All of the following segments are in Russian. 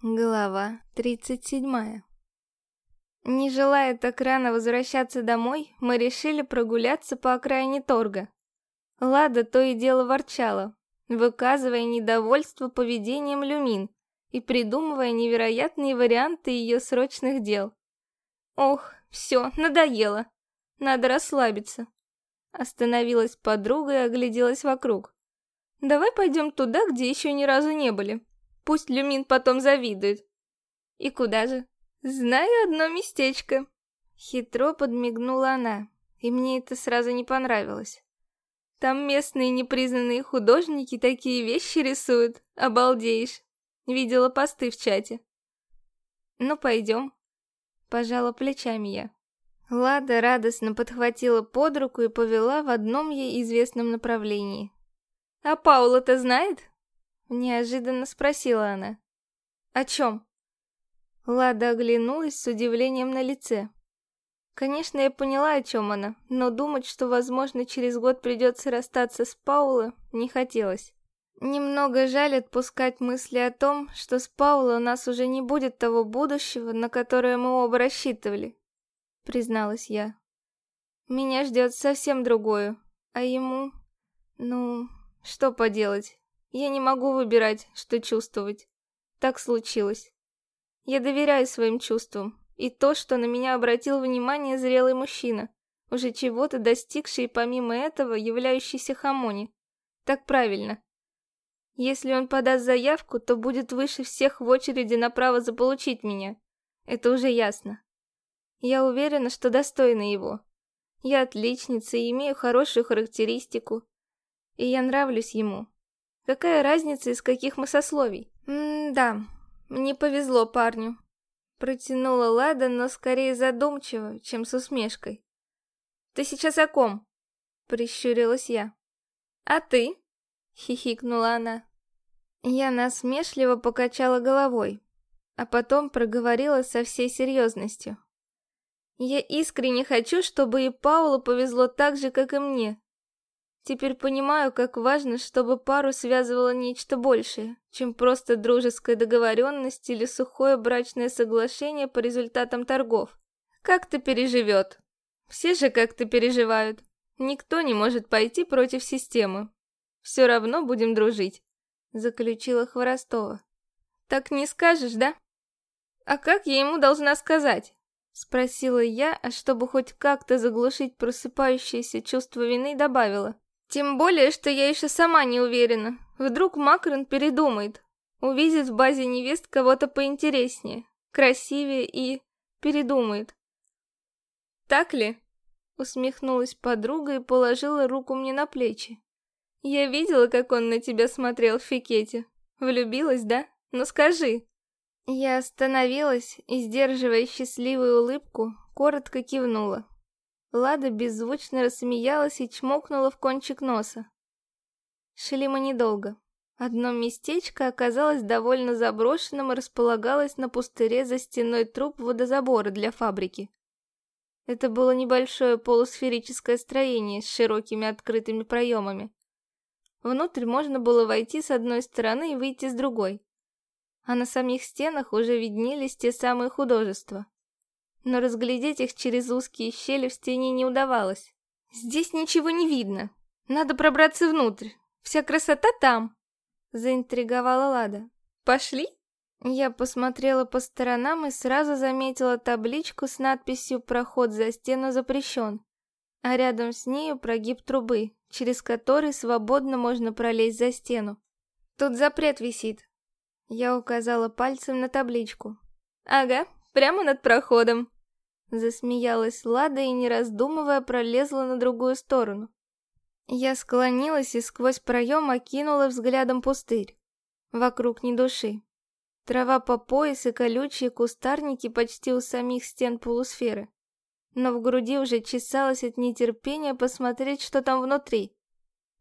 Глава 37 Не желая так рано возвращаться домой, мы решили прогуляться по окраине торга. Лада то и дело ворчала, выказывая недовольство поведением Люмин и придумывая невероятные варианты ее срочных дел. Ох, все, надоело. Надо расслабиться. Остановилась подруга и огляделась вокруг. Давай пойдем туда, где еще ни разу не были. Пусть Люмин потом завидует. И куда же? Знаю одно местечко. Хитро подмигнула она, и мне это сразу не понравилось. Там местные непризнанные художники такие вещи рисуют, обалдеешь. Видела посты в чате. Ну, пойдем. Пожала плечами я. Лада радостно подхватила под руку и повела в одном ей известном направлении. «А Паула-то знает?» Неожиданно спросила она. «О чем?» Лада оглянулась с удивлением на лице. Конечно, я поняла, о чем она, но думать, что, возможно, через год придется расстаться с Пауло, не хотелось. Немного жаль отпускать мысли о том, что с Пауло у нас уже не будет того будущего, на которое мы оба рассчитывали, призналась я. Меня ждет совсем другое, а ему... Ну, что поделать, я не могу выбирать, что чувствовать. Так случилось. Я доверяю своим чувствам, и то, что на меня обратил внимание зрелый мужчина, уже чего-то достигший и помимо этого являющийся Хамони. Так правильно. Если он подаст заявку, то будет выше всех в очереди на право заполучить меня. Это уже ясно. Я уверена, что достойна его. Я отличница и имею хорошую характеристику. И я нравлюсь ему. Какая разница, из каких мы сословий? М-да, не повезло парню. Протянула Лада, но скорее задумчиво, чем с усмешкой. Ты сейчас о ком? Прищурилась я. А ты? Хихикнула она. Я насмешливо покачала головой, а потом проговорила со всей серьезностью. Я искренне хочу, чтобы и Паулу повезло так же, как и мне. Теперь понимаю, как важно, чтобы пару связывало нечто большее, чем просто дружеская договоренность или сухое брачное соглашение по результатам торгов. Как-то переживет. Все же как-то переживают. Никто не может пойти против системы. Все равно будем дружить, заключила Хворостова. Так не скажешь, да? А как я ему должна сказать? Спросила я, а чтобы хоть как-то заглушить просыпающееся чувство вины, добавила. Тем более, что я еще сама не уверена. Вдруг Макрон передумает. Увидит в базе невест кого-то поинтереснее, красивее и... передумает. Так ли? Усмехнулась подруга и положила руку мне на плечи. Я видела, как он на тебя смотрел в фикете. Влюбилась, да? Ну скажи. Я остановилась и, сдерживая счастливую улыбку, коротко кивнула. Лада беззвучно рассмеялась и чмокнула в кончик носа. Шли мы недолго. Одно местечко оказалось довольно заброшенным и располагалось на пустыре за стеной труб водозабора для фабрики. Это было небольшое полусферическое строение с широкими открытыми проемами. Внутрь можно было войти с одной стороны и выйти с другой. А на самих стенах уже виднелись те самые художества но разглядеть их через узкие щели в стене не удавалось. «Здесь ничего не видно. Надо пробраться внутрь. Вся красота там!» Заинтриговала Лада. «Пошли?» Я посмотрела по сторонам и сразу заметила табличку с надписью «Проход за стену запрещен», а рядом с нею прогиб трубы, через который свободно можно пролезть за стену. «Тут запрет висит». Я указала пальцем на табличку. «Ага, прямо над проходом», Засмеялась Лада и, не раздумывая, пролезла на другую сторону. Я склонилась и сквозь проем окинула взглядом пустырь. Вокруг ни души. Трава по пояс и колючие кустарники почти у самих стен полусферы. Но в груди уже чесалось от нетерпения посмотреть, что там внутри.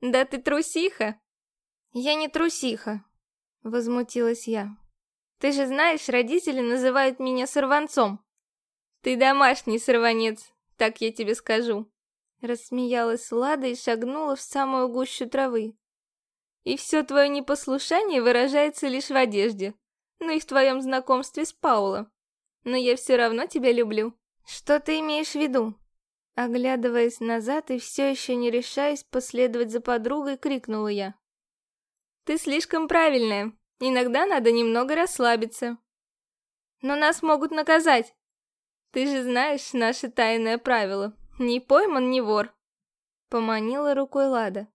«Да ты трусиха!» «Я не трусиха», — возмутилась я. «Ты же знаешь, родители называют меня сорванцом». «Ты домашний сорванец, так я тебе скажу!» Рассмеялась Лада и шагнула в самую гущу травы. «И все твое непослушание выражается лишь в одежде. ну и в твоем знакомстве с Пауло. Но я все равно тебя люблю. Что ты имеешь в виду? Оглядываясь назад и все еще не решаясь последовать за подругой, крикнула я. Ты слишком правильная. Иногда надо немного расслабиться. Но нас могут наказать. Ты же знаешь наше тайное правило. Не пойман, не вор. Поманила рукой Лада.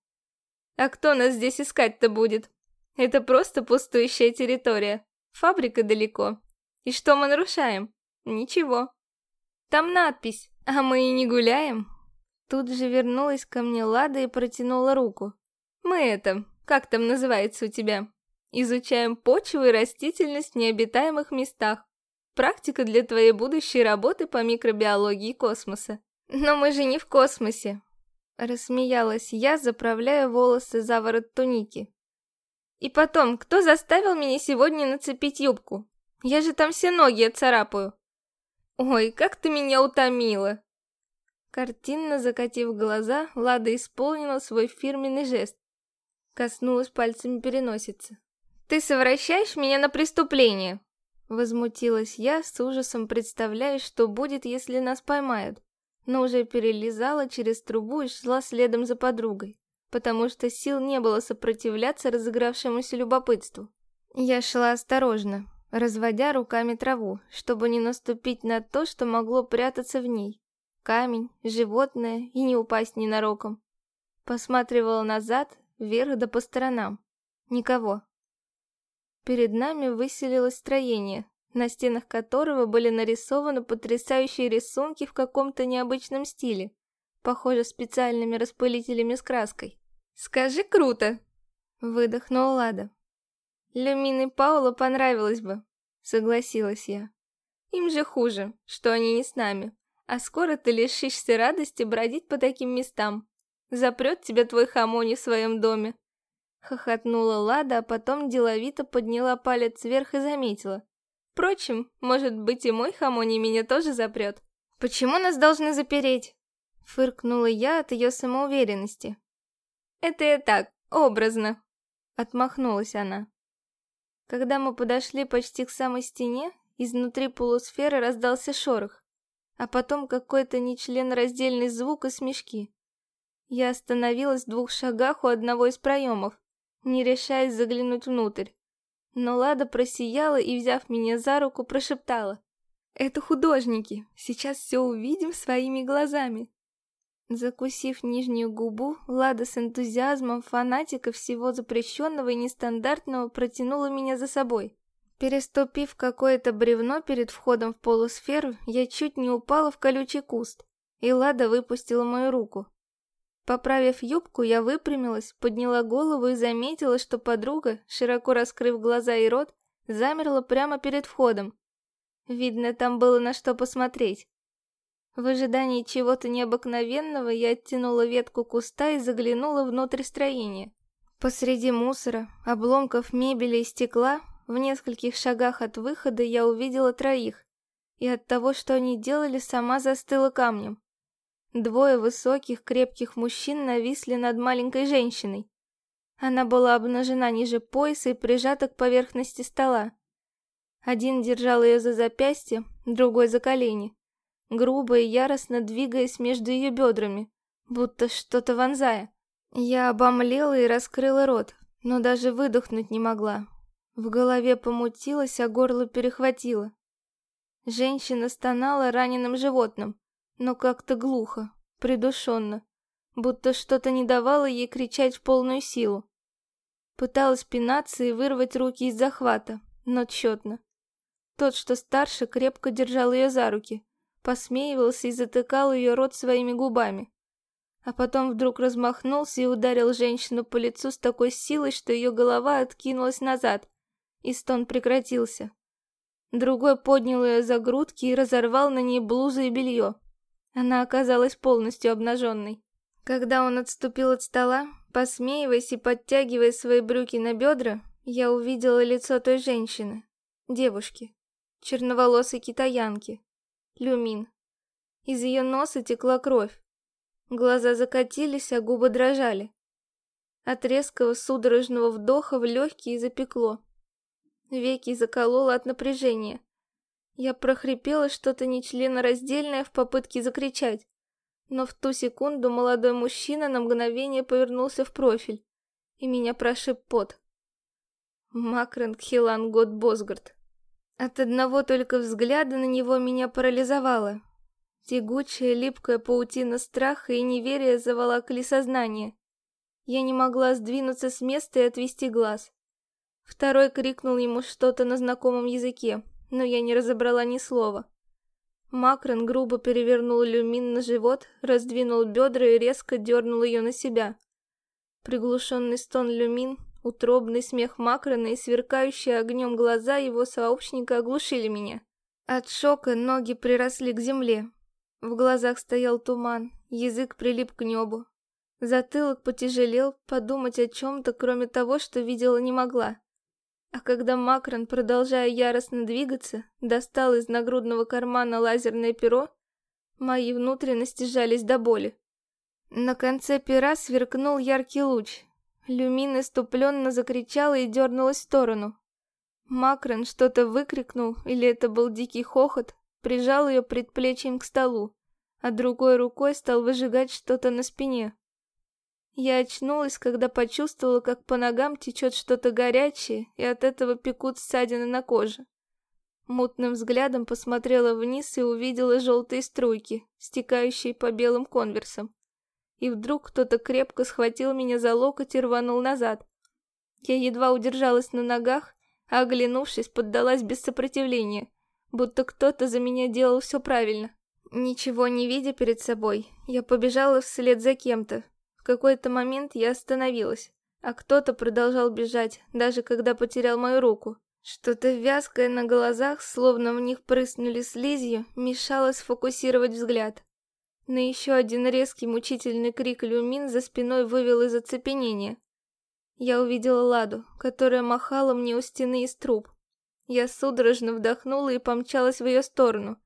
А кто нас здесь искать-то будет? Это просто пустующая территория. Фабрика далеко. И что мы нарушаем? Ничего. Там надпись, а мы и не гуляем. Тут же вернулась ко мне Лада и протянула руку. Мы это, как там называется у тебя? Изучаем почву и растительность в необитаемых местах. Практика для твоей будущей работы по микробиологии космоса. Но мы же не в космосе. Рассмеялась я, заправляя волосы за ворот туники. И потом, кто заставил меня сегодня нацепить юбку? Я же там все ноги отцарапаю. Ой, как ты меня утомила. Картинно закатив глаза, Лада исполнила свой фирменный жест. Коснулась пальцами переносицы. «Ты совращаешь меня на преступление!» Возмутилась я, с ужасом представляя, что будет, если нас поймают, но уже перелезала через трубу и шла следом за подругой потому что сил не было сопротивляться разыгравшемуся любопытству. Я шла осторожно, разводя руками траву, чтобы не наступить на то, что могло прятаться в ней. Камень, животное и не упасть ненароком. Посматривала назад, вверх да по сторонам. Никого. Перед нами выселилось строение, на стенах которого были нарисованы потрясающие рисунки в каком-то необычном стиле, похоже специальными распылителями с краской. «Скажи круто!» — выдохнула Лада. «Люмин и Паула понравилось бы», — согласилась я. «Им же хуже, что они не с нами, а скоро ты лишишься радости бродить по таким местам. Запрет тебя твой хамони в своем доме». Хохотнула Лада, а потом деловито подняла палец вверх и заметила. «Впрочем, может быть и мой хамони меня тоже запрет». «Почему нас должны запереть?» Фыркнула я от ее самоуверенности. Это я так, образно. Отмахнулась она. Когда мы подошли почти к самой стене, изнутри полусферы раздался шорох, а потом какой-то нечленораздельный звук и смешки. Я остановилась в двух шагах у одного из проемов, не решаясь заглянуть внутрь. Но Лада просияла и, взяв меня за руку, прошептала. «Это художники, сейчас все увидим своими глазами». Закусив нижнюю губу, Лада с энтузиазмом фанатика всего запрещенного и нестандартного протянула меня за собой. Переступив какое-то бревно перед входом в полусферу, я чуть не упала в колючий куст, и Лада выпустила мою руку. Поправив юбку, я выпрямилась, подняла голову и заметила, что подруга, широко раскрыв глаза и рот, замерла прямо перед входом. Видно, там было на что посмотреть. В ожидании чего-то необыкновенного я оттянула ветку куста и заглянула внутрь строения. Посреди мусора, обломков мебели и стекла, в нескольких шагах от выхода я увидела троих, и от того, что они делали, сама застыла камнем. Двое высоких, крепких мужчин нависли над маленькой женщиной. Она была обнажена ниже пояса и прижата к поверхности стола. Один держал ее за запястье, другой за колени грубо и яростно двигаясь между ее бедрами, будто что-то вонзая. Я обомлела и раскрыла рот, но даже выдохнуть не могла. В голове помутилось, а горло перехватило. Женщина стонала раненым животным, но как-то глухо, придушенно, будто что-то не давало ей кричать в полную силу. Пыталась пинаться и вырвать руки из захвата, но тщетно. Тот, что старше, крепко держал ее за руки, посмеивался и затыкал ее рот своими губами. А потом вдруг размахнулся и ударил женщину по лицу с такой силой, что ее голова откинулась назад, и стон прекратился. Другой поднял ее за грудки и разорвал на ней блузу и белье. Она оказалась полностью обнаженной. Когда он отступил от стола, посмеиваясь и подтягивая свои брюки на бедра, я увидела лицо той женщины, девушки, черноволосой китаянки, Люмин. Из ее носа текла кровь. Глаза закатились, а губы дрожали. От резкого судорожного вдоха в легкие запекло. Веки заколола от напряжения. Я прохрипела что-то нечленораздельное в попытке закричать. Но в ту секунду молодой мужчина на мгновение повернулся в профиль, и меня прошиб пот. Макрен Хилан Год Босгард. От одного только взгляда на него меня парализовало. Тягучая, липкая паутина страха и неверия заволокли сознание. Я не могла сдвинуться с места и отвести глаз. Второй крикнул ему что-то на знакомом языке, но я не разобрала ни слова. Макрон грубо перевернул люмин на живот, раздвинул бедра и резко дернул ее на себя. Приглушенный стон люмин, утробный смех Макрона и сверкающие огнем глаза его сообщника оглушили меня. От шока ноги приросли к земле. В глазах стоял туман, язык прилип к небу. Затылок потяжелел, подумать о чем-то, кроме того, что видела не могла. А когда Макрон, продолжая яростно двигаться, достал из нагрудного кармана лазерное перо, мои внутренности сжались до боли. На конце пера сверкнул яркий луч. Люмин иступленно закричала и дернулась в сторону. Макрон что-то выкрикнул, или это был дикий хохот, прижал ее предплечьем к столу, а другой рукой стал выжигать что-то на спине. Я очнулась, когда почувствовала, как по ногам течет что-то горячее, и от этого пекут ссадины на коже. Мутным взглядом посмотрела вниз и увидела желтые струйки, стекающие по белым конверсам. И вдруг кто-то крепко схватил меня за локоть и рванул назад. Я едва удержалась на ногах, а оглянувшись, поддалась без сопротивления, будто кто-то за меня делал все правильно. Ничего не видя перед собой, я побежала вслед за кем-то, в какой-то момент я остановилась, а кто-то продолжал бежать, даже когда потерял мою руку. Что-то вязкое на глазах, словно в них прыснули слизью, мешало сфокусировать взгляд. На еще один резкий мучительный крик Люмин за спиной вывел из оцепенения. Я увидела Ладу, которая махала мне у стены из труб. Я судорожно вдохнула и помчалась в ее сторону,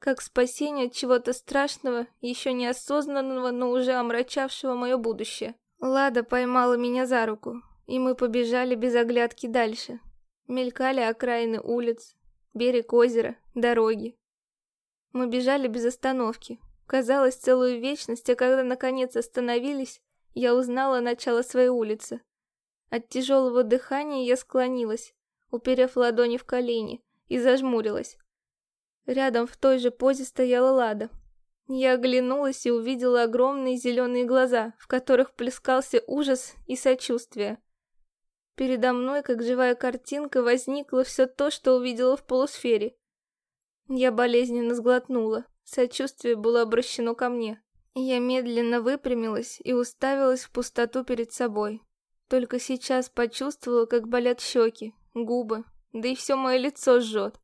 как спасение от чего-то страшного, еще неосознанного, но уже омрачавшего мое будущее. Лада поймала меня за руку, и мы побежали без оглядки дальше. Мелькали окраины улиц, берег озера, дороги. Мы бежали без остановки. Казалось, целую вечность, а когда наконец остановились, я узнала начало своей улицы. От тяжелого дыхания я склонилась, уперев ладони в колени, и зажмурилась. Рядом в той же позе стояла Лада. Я оглянулась и увидела огромные зеленые глаза, в которых плескался ужас и сочувствие. Передо мной, как живая картинка, возникло все то, что увидела в полусфере. Я болезненно сглотнула. Сочувствие было обращено ко мне. Я медленно выпрямилась и уставилась в пустоту перед собой. Только сейчас почувствовала, как болят щеки, губы, да и все мое лицо жжет.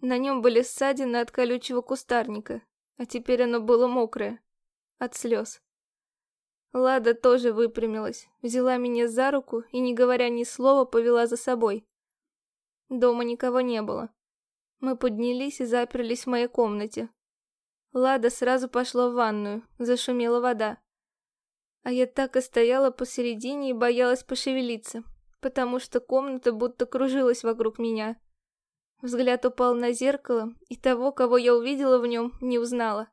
На нем были ссадины от колючего кустарника, а теперь оно было мокрое. От слез. Лада тоже выпрямилась, взяла меня за руку и, не говоря ни слова, повела за собой. Дома никого не было. Мы поднялись и заперлись в моей комнате. Лада сразу пошла в ванную, зашумела вода. А я так и стояла посередине и боялась пошевелиться, потому что комната будто кружилась вокруг меня. Взгляд упал на зеркало, и того, кого я увидела в нем, не узнала.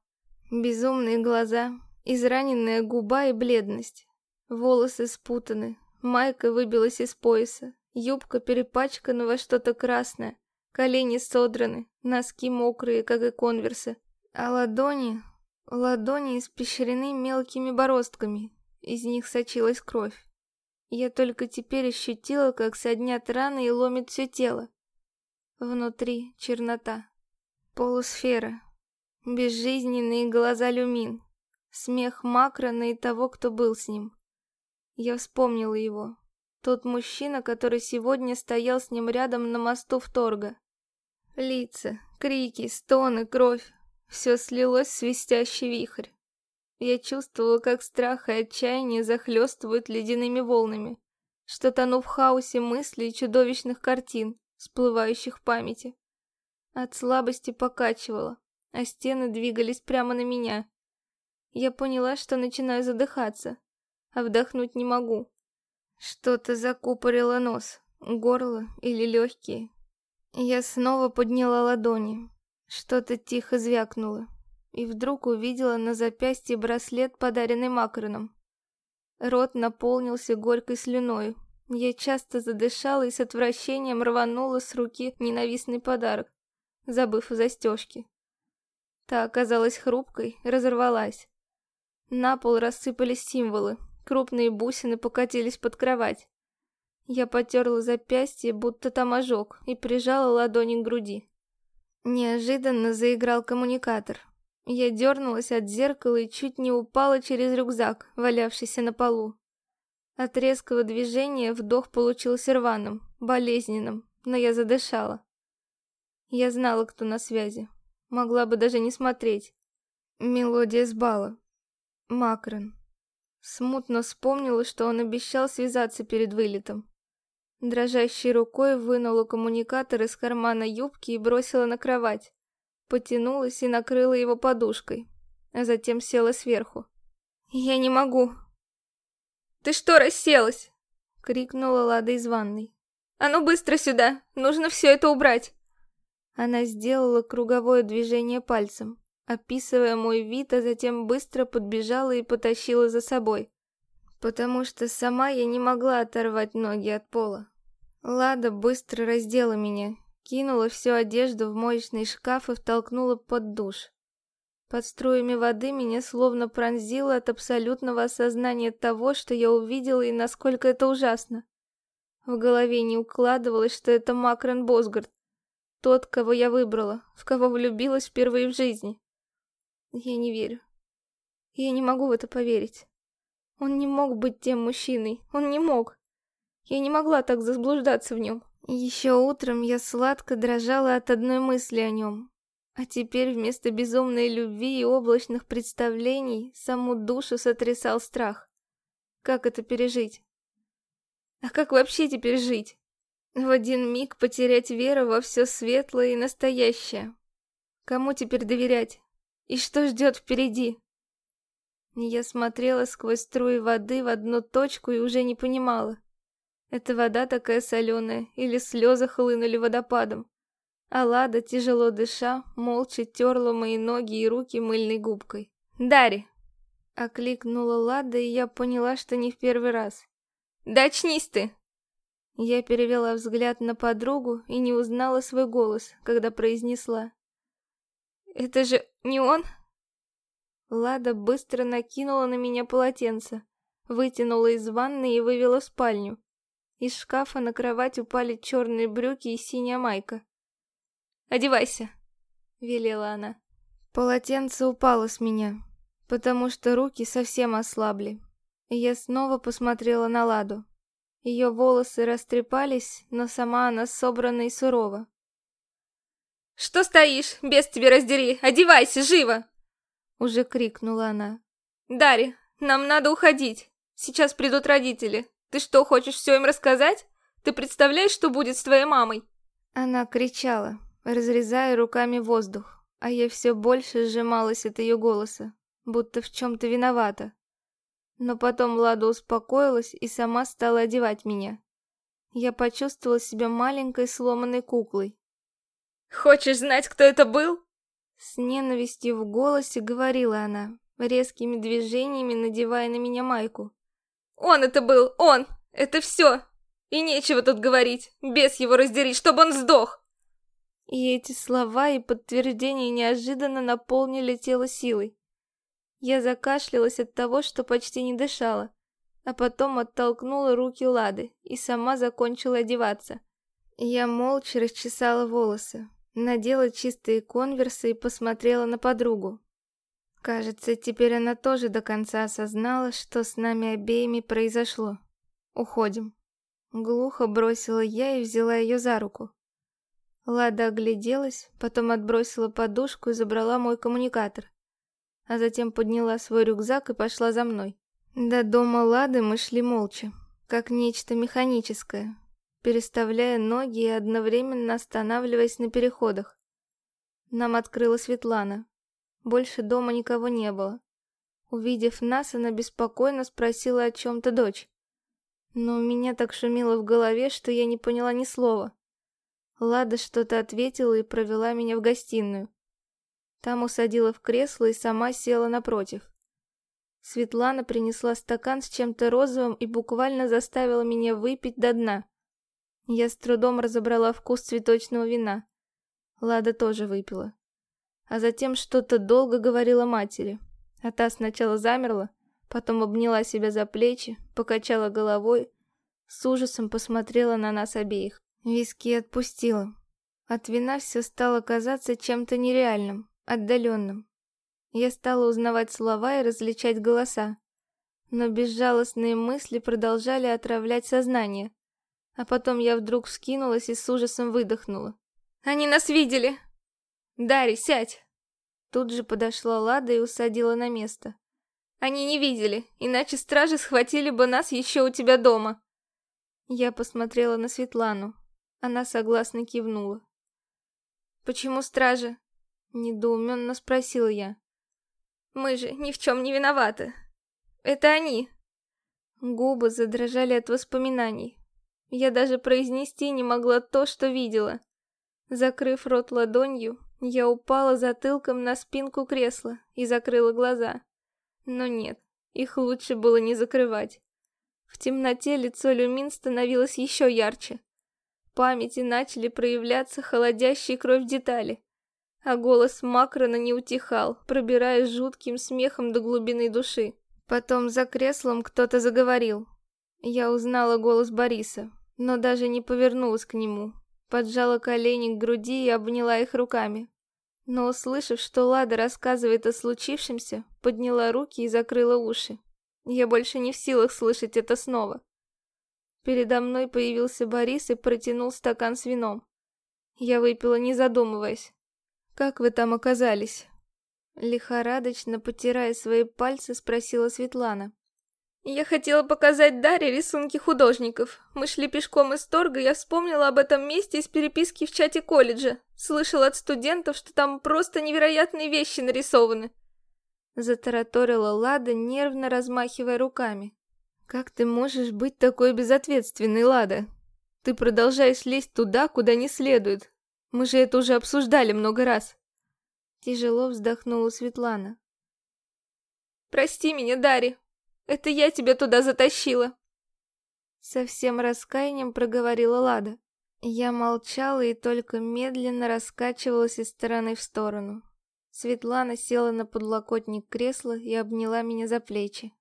Безумные глаза, израненная губа и бледность. Волосы спутаны, майка выбилась из пояса, юбка перепачкана во что-то красное, колени содраны, носки мокрые, как и конверсы, а ладони... Ладони испещрены мелкими бороздками, из них сочилась кровь. Я только теперь ощутила, как соднят раны и ломит все тело. Внутри чернота. Полусфера. Безжизненные глаза люмин. Смех Макрона и того, кто был с ним. Я вспомнила его. Тот мужчина, который сегодня стоял с ним рядом на мосту в Торга. Лица, крики, стоны, кровь. Все слилось в свистящий вихрь. Я чувствовала, как страх и отчаяние захлестывают ледяными волнами, что тону в хаосе мыслей и чудовищных картин всплывающих в памяти. От слабости покачивало, а стены двигались прямо на меня. Я поняла, что начинаю задыхаться, а вдохнуть не могу. Что-то закупорило нос, горло или легкие. Я снова подняла ладони. Что-то тихо звякнуло. И вдруг увидела на запястье браслет, подаренный Макроном. Рот наполнился горькой слюной. Я часто задышала и с отвращением рванула с руки ненавистный подарок, забыв о застежке. Та оказалась хрупкой, разорвалась. На пол рассыпались символы, крупные бусины покатились под кровать. Я потерла запястье, будто там ожог, и прижала ладони к груди. Неожиданно заиграл коммуникатор. Я дернулась от зеркала и чуть не упала через рюкзак, валявшийся на полу. От резкого движения вдох получился рваным, болезненным, но я задышала. Я знала, кто на связи. Могла бы даже не смотреть. Мелодия с бала. Макрон. Смутно вспомнила, что он обещал связаться перед вылетом. Дрожащей рукой вынула коммуникатор из кармана юбки и бросила на кровать. Потянулась и накрыла его подушкой, а затем села сверху. «Я не могу!» «Ты что расселась?» — крикнула Лада из ванной. «А ну быстро сюда! Нужно все это убрать!» Она сделала круговое движение пальцем, описывая мой вид, а затем быстро подбежала и потащила за собой потому что сама я не могла оторвать ноги от пола. Лада быстро раздела меня, кинула всю одежду в моечный шкаф и втолкнула под душ. Под струями воды меня словно пронзило от абсолютного осознания того, что я увидела и насколько это ужасно. В голове не укладывалось, что это Макрон Босгард, тот, кого я выбрала, в кого влюбилась впервые в жизни. Я не верю. Я не могу в это поверить. Он не мог быть тем мужчиной. Он не мог. Я не могла так заблуждаться в нем. Еще утром я сладко дрожала от одной мысли о нем. А теперь вместо безумной любви и облачных представлений саму душу сотрясал страх. Как это пережить? А как вообще теперь жить? В один миг потерять веру во все светлое и настоящее. Кому теперь доверять? И что ждет впереди? Я смотрела сквозь струи воды в одну точку и уже не понимала. Эта вода такая соленая, или слезы хлынули водопадом. А Лада, тяжело дыша, молча терла мои ноги и руки мыльной губкой. «Дари!» — окликнула Лада, и я поняла, что не в первый раз. «Да очнись ты!» Я перевела взгляд на подругу и не узнала свой голос, когда произнесла. «Это же не он?» Лада быстро накинула на меня полотенце, вытянула из ванны и вывела в спальню. Из шкафа на кровать упали черные брюки и синяя майка. «Одевайся!» — велела она. Полотенце упало с меня, потому что руки совсем ослабли. Я снова посмотрела на Ладу. Ее волосы растрепались, но сама она собрана и сурова. «Что стоишь? Без тебе раздери! Одевайся, живо!» Уже крикнула она. «Дарья, нам надо уходить. Сейчас придут родители. Ты что, хочешь все им рассказать? Ты представляешь, что будет с твоей мамой?» Она кричала, разрезая руками воздух, а я все больше сжималась от ее голоса, будто в чем-то виновата. Но потом Лада успокоилась и сама стала одевать меня. Я почувствовала себя маленькой сломанной куклой. «Хочешь знать, кто это был?» С ненавистью в голосе говорила она, резкими движениями надевая на меня майку. «Он это был! Он! Это все! И нечего тут говорить! Без его раздерить, чтобы он сдох!» И эти слова и подтверждения неожиданно наполнили тело силой. Я закашлялась от того, что почти не дышала, а потом оттолкнула руки Лады и сама закончила одеваться. Я молча расчесала волосы, надела чистые конверсы и посмотрела на подругу. Кажется, теперь она тоже до конца осознала, что с нами обеими произошло. Уходим. Глухо бросила я и взяла ее за руку. Лада огляделась, потом отбросила подушку и забрала мой коммуникатор. А затем подняла свой рюкзак и пошла за мной. До дома Лады мы шли молча, как нечто механическое, переставляя ноги и одновременно останавливаясь на переходах. Нам открыла Светлана. Больше дома никого не было. Увидев нас, она беспокойно спросила о чем-то дочь. Но у меня так шумело в голове, что я не поняла ни слова. Лада что-то ответила и провела меня в гостиную. Там усадила в кресло и сама села напротив. Светлана принесла стакан с чем-то розовым и буквально заставила меня выпить до дна. Я с трудом разобрала вкус цветочного вина. Лада тоже выпила. А затем что-то долго говорила матери. А та сначала замерла, потом обняла себя за плечи, покачала головой, с ужасом посмотрела на нас обеих. Виски отпустила. От вина все стало казаться чем-то нереальным, отдаленным. Я стала узнавать слова и различать голоса. Но безжалостные мысли продолжали отравлять сознание. А потом я вдруг вскинулась и с ужасом выдохнула. «Они нас видели!» «Дарья, сядь!» Тут же подошла Лада и усадила на место. «Они не видели, иначе стражи схватили бы нас еще у тебя дома!» Я посмотрела на Светлану. Она согласно кивнула. «Почему стражи?» — недоуменно спросила я. «Мы же ни в чем не виноваты. Это они!» Губы задрожали от воспоминаний. Я даже произнести не могла то, что видела. Закрыв рот ладонью, я упала затылком на спинку кресла и закрыла глаза. Но нет, их лучше было не закрывать. В темноте лицо Люмин становилось еще ярче. Памяти начали проявляться холодящие кровь детали. А голос Макрона не утихал, пробираясь жутким смехом до глубины души. Потом за креслом кто-то заговорил. Я узнала голос Бориса, но даже не повернулась к нему, поджала колени к груди и обняла их руками. Но, услышав, что Лада рассказывает о случившемся, подняла руки и закрыла уши. Я больше не в силах слышать это снова. Передо мной появился Борис и протянул стакан с вином. Я выпила, не задумываясь. «Как вы там оказались?» Лихорадочно, потирая свои пальцы, спросила Светлана. Я хотела показать Дарье рисунки художников. Мы шли пешком из торга, я вспомнила об этом месте из переписки в чате колледжа. Слышала от студентов, что там просто невероятные вещи нарисованы. Затараторила Лада, нервно размахивая руками. «Как ты можешь быть такой безответственной, Лада? Ты продолжаешь лезть туда, куда не следует. Мы же это уже обсуждали много раз». Тяжело вздохнула Светлана. «Прости меня, Дарья. Это я тебя туда затащила!» Со всем раскаянием проговорила Лада. Я молчала и только медленно раскачивалась из стороны в сторону. Светлана села на подлокотник кресла и обняла меня за плечи.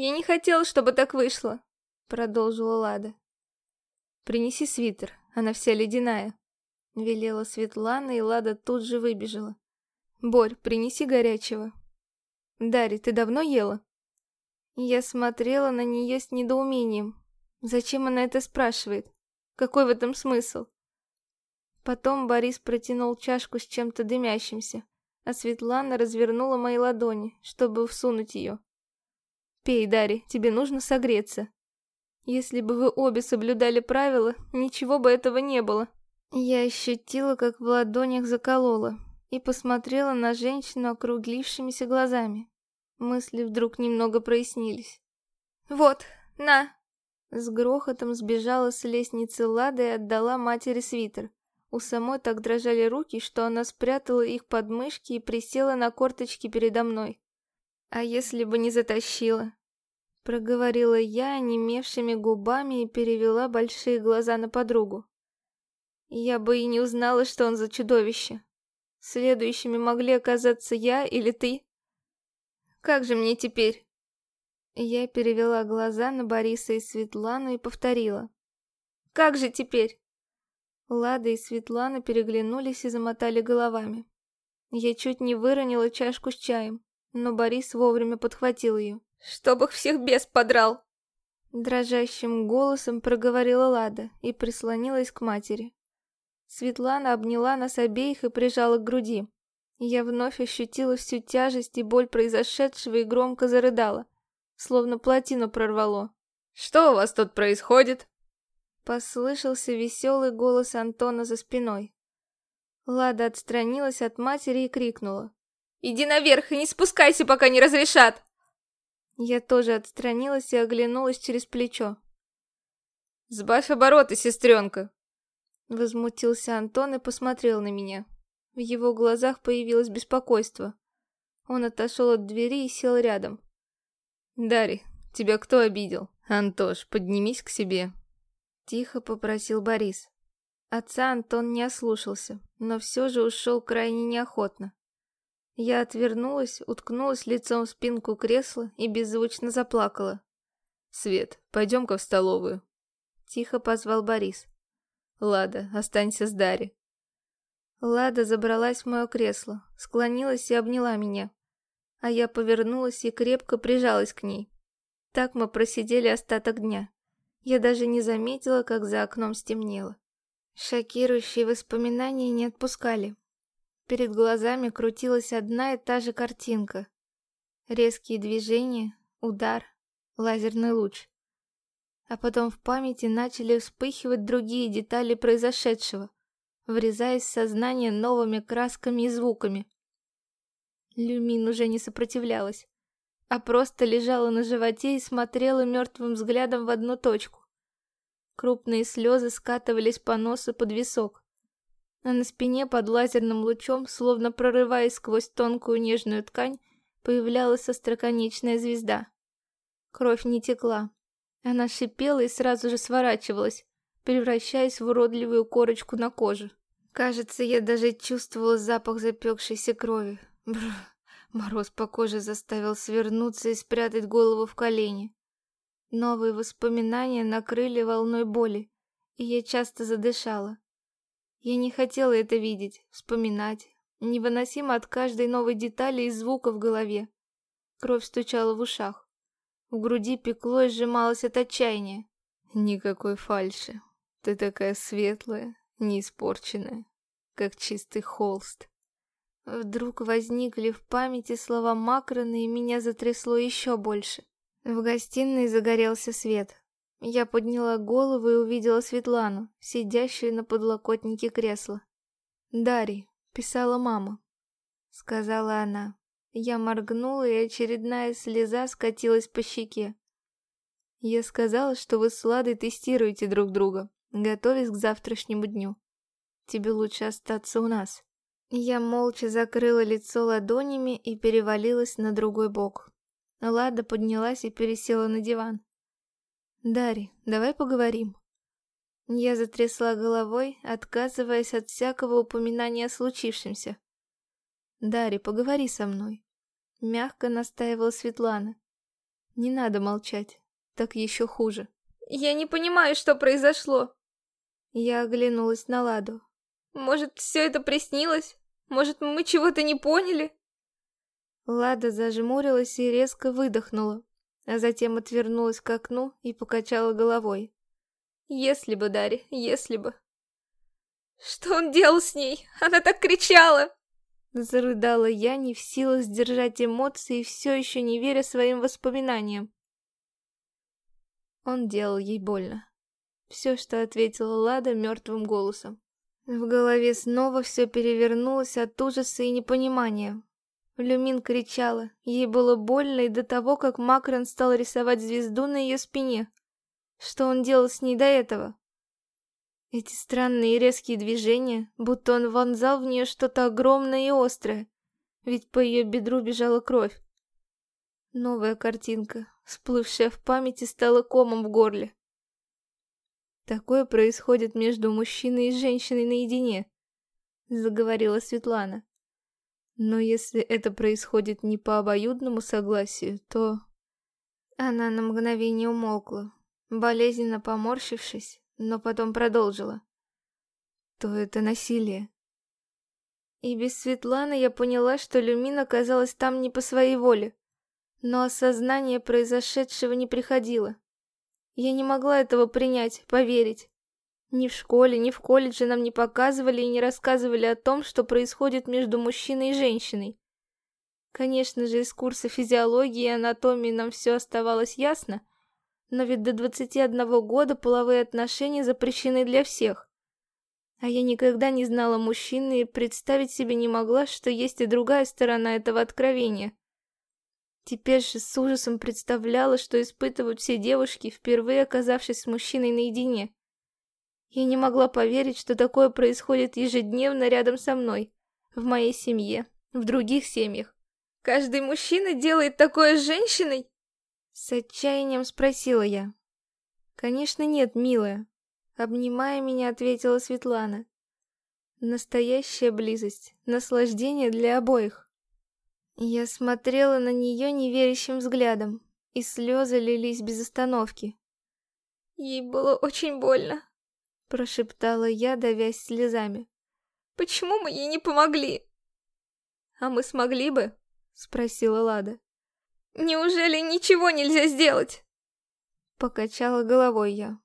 «Я не хотела, чтобы так вышло», — продолжила Лада. «Принеси свитер, она вся ледяная», — велела Светлана, и Лада тут же выбежала. «Борь, принеси горячего». «Дарья, ты давно ела?» Я смотрела на нее с недоумением. Зачем она это спрашивает? Какой в этом смысл? Потом Борис протянул чашку с чем-то дымящимся, а Светлана развернула мои ладони, чтобы всунуть ее. «Пей, Дарья, тебе нужно согреться. Если бы вы обе соблюдали правила, ничего бы этого не было». Я ощутила, как в ладонях заколола, и посмотрела на женщину округлившимися глазами. Мысли вдруг немного прояснились. «Вот, на!» С грохотом сбежала с лестницы Лада и отдала матери свитер. У самой так дрожали руки, что она спрятала их под мышки и присела на корточки передо мной. «А если бы не затащила?» Проговорила я онемевшими губами и перевела большие глаза на подругу. Я бы и не узнала, что он за чудовище. Следующими могли оказаться я или ты. Как же мне теперь?» Я перевела глаза на Бориса и Светлану и повторила. «Как же теперь?» Лада и Светлана переглянулись и замотали головами. Я чуть не выронила чашку с чаем, но Борис вовремя подхватил ее. «Чтоб их всех бес подрал!» Дрожащим голосом проговорила Лада и прислонилась к матери. Светлана обняла нас обеих и прижала к груди. Я вновь ощутила всю тяжесть и боль произошедшего и громко зарыдала, словно плотину прорвало. «Что у вас тут происходит?» Послышался веселый голос Антона за спиной. Лада отстранилась от матери и крикнула. «Иди наверх и не спускайся, пока не разрешат!» Я тоже отстранилась и оглянулась через плечо. «Сбавь обороты, сестренка!» Возмутился Антон и посмотрел на меня. В его глазах появилось беспокойство. Он отошел от двери и сел рядом. «Дарья, тебя кто обидел? Антош, поднимись к себе!» Тихо попросил Борис. Отца Антон не ослушался, но все же ушел крайне неохотно. Я отвернулась, уткнулась лицом в спинку кресла и беззвучно заплакала. «Свет, пойдем-ка в столовую», — тихо позвал Борис. «Лада, останься с Дарьей». Лада забралась в мое кресло, склонилась и обняла меня, а я повернулась и крепко прижалась к ней. Так мы просидели остаток дня. Я даже не заметила, как за окном стемнело. Шокирующие воспоминания не отпускали. Перед глазами крутилась одна и та же картинка. Резкие движения, удар, лазерный луч. А потом в памяти начали вспыхивать другие детали произошедшего, врезаясь в сознание новыми красками и звуками. Люмин уже не сопротивлялась, а просто лежала на животе и смотрела мертвым взглядом в одну точку. Крупные слезы скатывались по носу под висок. А на спине под лазерным лучом, словно прорываясь сквозь тонкую нежную ткань, появлялась остроконечная звезда. Кровь не текла. Она шипела и сразу же сворачивалась, превращаясь в уродливую корочку на коже. Кажется, я даже чувствовала запах запекшейся крови. Бррр. Мороз по коже заставил свернуться и спрятать голову в колени. Новые воспоминания накрыли волной боли, и я часто задышала. Я не хотела это видеть, вспоминать. Невыносимо от каждой новой детали и звука в голове. Кровь стучала в ушах. В груди пекло и сжималось от отчаяния. Никакой фальши. Ты такая светлая, неиспорченная, как чистый холст. Вдруг возникли в памяти слова Макрона, и меня затрясло еще больше. В гостиной загорелся свет. Я подняла голову и увидела Светлану, сидящую на подлокотнике кресла. «Дарий», — писала мама. Сказала она. Я моргнула, и очередная слеза скатилась по щеке. Я сказала, что вы с Ладой тестируете друг друга, готовясь к завтрашнему дню. Тебе лучше остаться у нас. Я молча закрыла лицо ладонями и перевалилась на другой бок. Лада поднялась и пересела на диван. «Дарри, давай поговорим». Я затрясла головой, отказываясь от всякого упоминания о случившемся. «Дарри, поговори со мной», — мягко настаивала Светлана. «Не надо молчать, так еще хуже». «Я не понимаю, что произошло». Я оглянулась на Ладу. «Может, все это приснилось? Может, мы чего-то не поняли?» Лада зажмурилась и резко выдохнула, а затем отвернулась к окну и покачала головой. «Если бы, Дарья, если бы...» «Что он делал с ней? Она так кричала!» Зарыдала я, не в силах сдержать эмоции, все еще не веря своим воспоминаниям. Он делал ей больно. Все, что ответила Лада мертвым голосом. В голове снова все перевернулось от ужаса и непонимания. Люмин кричала. Ей было больно и до того, как Макрон стал рисовать звезду на ее спине. Что он делал с ней до этого? Эти странные резкие движения, будто он вонзал в нее что-то огромное и острое, ведь по ее бедру бежала кровь. Новая картинка, всплывшая в памяти, стала комом в горле. Такое происходит между мужчиной и женщиной наедине, заговорила Светлана. Но если это происходит не по обоюдному согласию, то... Она на мгновение умолкла, болезненно поморщившись, но потом продолжила. То это насилие. И без Светланы я поняла, что Люмин оказалась там не по своей воле. Но осознание произошедшего не приходило. Я не могла этого принять, поверить. Ни в школе, ни в колледже нам не показывали и не рассказывали о том, что происходит между мужчиной и женщиной. Конечно же, из курса физиологии и анатомии нам все оставалось ясно, но ведь до 21 года половые отношения запрещены для всех. А я никогда не знала мужчины и представить себе не могла, что есть и другая сторона этого откровения. Теперь же с ужасом представляла, что испытывают все девушки, впервые оказавшись с мужчиной наедине. Я не могла поверить, что такое происходит ежедневно рядом со мной, в моей семье, в других семьях. Каждый мужчина делает такое с женщиной? С отчаянием спросила я. Конечно нет, милая. Обнимая меня, ответила Светлана. Настоящая близость, наслаждение для обоих. Я смотрела на нее неверящим взглядом, и слезы лились без остановки. Ей было очень больно, прошептала я, давясь слезами. Почему мы ей не помогли? А мы смогли бы? спросила Лада. Неужели ничего нельзя сделать? Покачала головой я.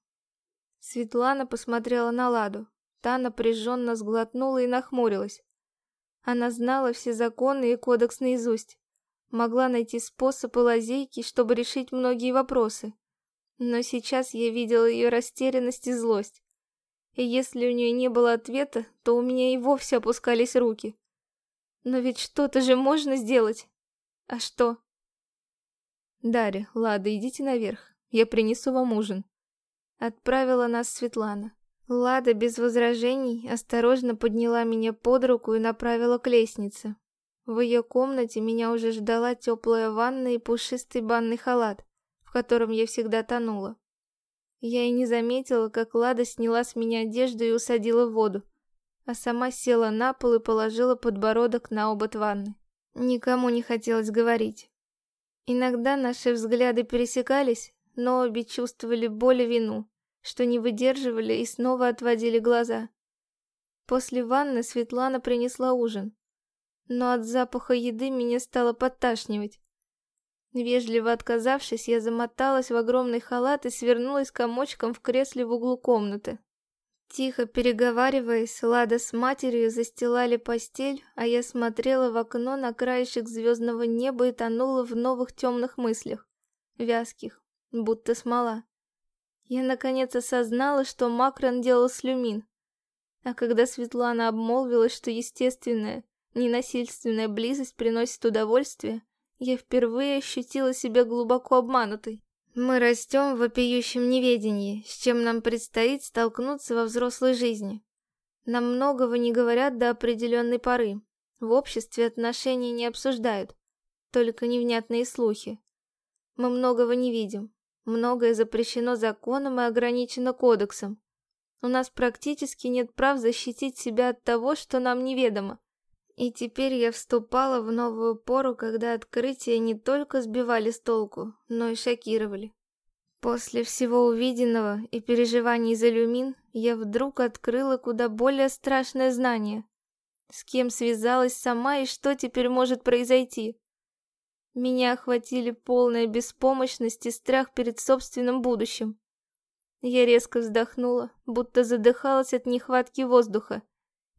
Светлана посмотрела на Ладу. Та напряженно сглотнула и нахмурилась. Она знала все законы и кодекс наизусть. Могла найти способ и лазейки, чтобы решить многие вопросы. Но сейчас я видела ее растерянность и злость. И если у нее не было ответа, то у меня и вовсе опускались руки. Но ведь что-то же можно сделать. А что? Дарья, Лада, идите наверх. Я принесу вам ужин. Отправила нас Светлана. Лада без возражений осторожно подняла меня под руку и направила к лестнице. В ее комнате меня уже ждала теплая ванна и пушистый банный халат, в котором я всегда тонула. Я и не заметила, как Лада сняла с меня одежду и усадила в воду, а сама села на пол и положила подбородок на обод ванны. Никому не хотелось говорить. Иногда наши взгляды пересекались, но обе чувствовали боль и вину что не выдерживали и снова отводили глаза. После ванны Светлана принесла ужин, но от запаха еды меня стало подташнивать. Вежливо отказавшись, я замоталась в огромный халат и свернулась комочком в кресле в углу комнаты. Тихо переговариваясь, Лада с матерью застилали постель, а я смотрела в окно на краешек звездного неба и тонула в новых темных мыслях, вязких, будто смола. Я наконец осознала, что Макрон делал с Люмин. А когда Светлана обмолвилась, что естественная, ненасильственная близость приносит удовольствие, я впервые ощутила себя глубоко обманутой. Мы растем в вопиющем неведении, с чем нам предстоит столкнуться во взрослой жизни. Нам многого не говорят до определенной поры. В обществе отношения не обсуждают, только невнятные слухи. Мы многого не видим, Многое запрещено законом и ограничено кодексом. У нас практически нет прав защитить себя от того, что нам неведомо. И теперь я вступала в новую пору, когда открытия не только сбивали с толку, но и шокировали. После всего увиденного и переживаний за люмин, я вдруг открыла куда более страшное знание. С кем связалась сама и что теперь может произойти? Меня охватили полная беспомощность и страх перед собственным будущим. Я резко вздохнула, будто задыхалась от нехватки воздуха,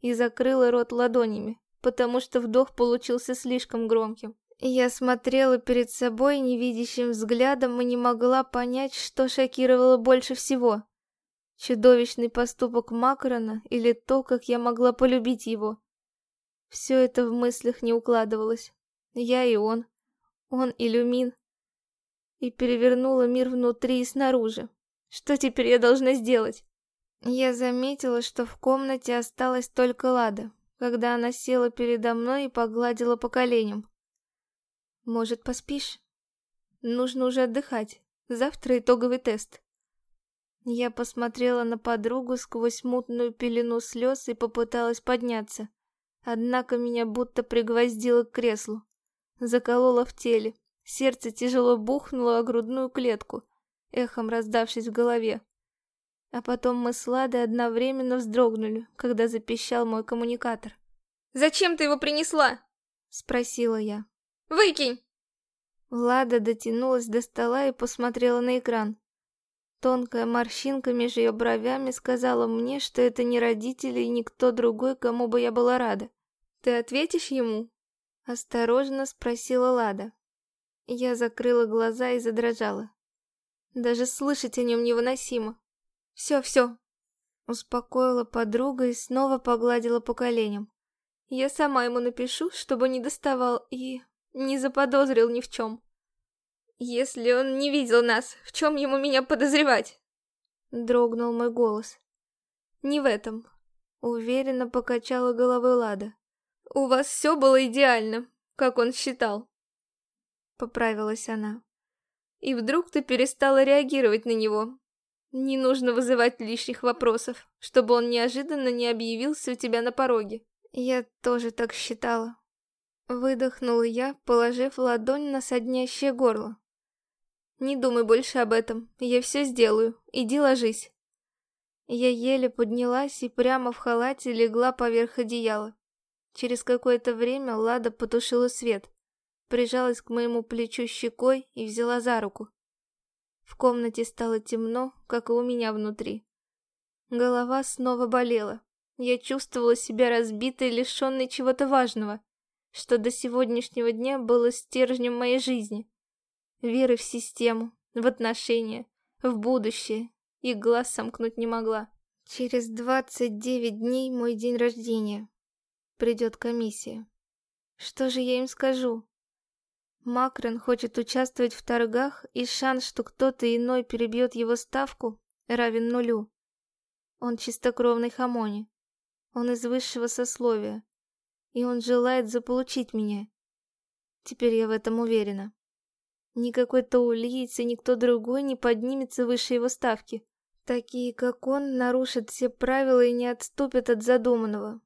и закрыла рот ладонями, потому что вдох получился слишком громким. Я смотрела перед собой невидящим взглядом и не могла понять, что шокировало больше всего. Чудовищный поступок Макрона или то, как я могла полюбить его. Все это в мыслях не укладывалось. Я и он, он иллюмин. И перевернула мир внутри и снаружи. Что теперь я должна сделать? Я заметила, что в комнате осталась только Лада, когда она села передо мной и погладила по коленям. Может, поспишь? Нужно уже отдыхать. Завтра итоговый тест. Я посмотрела на подругу сквозь мутную пелену слез и попыталась подняться. Однако меня будто пригвоздило к креслу заколола в теле. Сердце тяжело бухнуло о грудную клетку, эхом раздавшись в голове. А потом мы с Ладой одновременно вздрогнули, когда запищал мой коммуникатор. «Зачем ты его принесла?» — спросила я. «Выкинь!» Влада дотянулась до стола и посмотрела на экран. Тонкая морщинка между ее бровями сказала мне, что это не родители и никто другой, кому бы я была рада. «Ты ответишь ему?» Осторожно спросила Лада. Я закрыла глаза и задрожала. Даже слышать о нем невыносимо. Все, все. Успокоила подруга и снова погладила по коленям. Я сама ему напишу, чтобы не доставал и не заподозрил ни в чем. Если он не видел нас, в чем ему меня подозревать? Дрогнул мой голос. не в этом. Уверенно покачала головой Лада. У вас все было идеально, как он считал. Поправилась она. И вдруг ты перестала реагировать на него. Не нужно вызывать лишних вопросов, чтобы он неожиданно не объявился у тебя на пороге. Я тоже так считала. Выдохнула я, положив ладонь на соднящее горло. Не думай больше об этом, я все сделаю, иди ложись. Я еле поднялась и прямо в халате легла поверх одеяла. Через какое-то время Лада потушила свет, прижалась к моему плечу щекой и взяла за руку. В комнате стало темно, как и у меня внутри. Голова снова болела. Я чувствовала себя разбитой, лишенной чего-то важного, что до сегодняшнего дня было стержнем моей жизни. Веры в систему, в отношения, в будущее, и глаз сомкнуть не могла. Через 29 дней мой день рождения. Придет комиссия. Что же я им скажу? Макрон хочет участвовать в торгах, и шанс, что кто-то иной перебьет его ставку, равен нулю. Он чистокровный хамони. Он из высшего сословия. И он желает заполучить меня. Теперь я в этом уверена. Никакой таулиец и никто другой не поднимется выше его ставки. Такие, как он, нарушат все правила и не отступят от задуманного.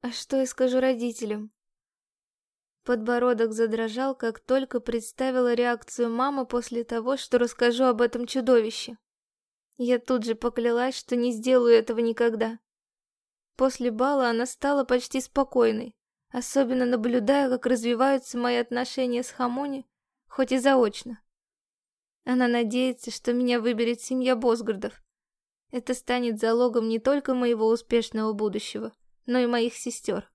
А что я скажу родителям? Подбородок задрожал, как только представила реакцию мамы после того, что расскажу об этом чудовище. Я тут же поклялась, что не сделаю этого никогда. После бала она стала почти спокойной, особенно наблюдая, как развиваются мои отношения с Хамони, хоть и заочно. Она надеется, что меня выберет семья Босгардов. Это станет залогом не только моего успешного будущего, но и моих сестер.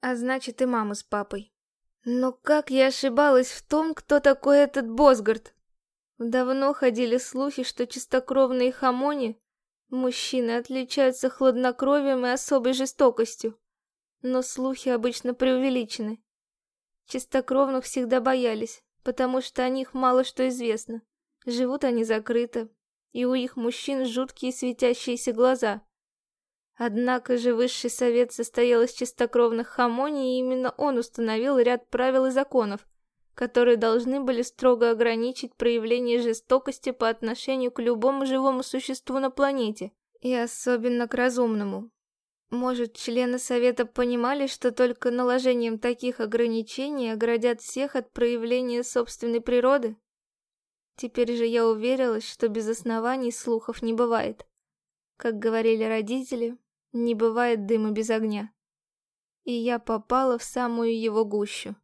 А значит и мамы с папой. Но как я ошибалась в том, кто такой этот Босгард? Давно ходили слухи, что чистокровные хамони, мужчины, отличаются хладнокровием и особой жестокостью. Но слухи обычно преувеличены. Чистокровных всегда боялись, потому что о них мало что известно. Живут они закрыто, и у их мужчин жуткие светящиеся глаза. Однако же высший совет состоял из чистокровных хамоний, и именно он установил ряд правил и законов, которые должны были строго ограничить проявление жестокости по отношению к любому живому существу на планете, и особенно к разумному. Может, члены Совета понимали, что только наложением таких ограничений оградят всех от проявления собственной природы? Теперь же я уверилась, что без оснований слухов не бывает. Как говорили родители, не бывает дыма без огня. И я попала в самую его гущу.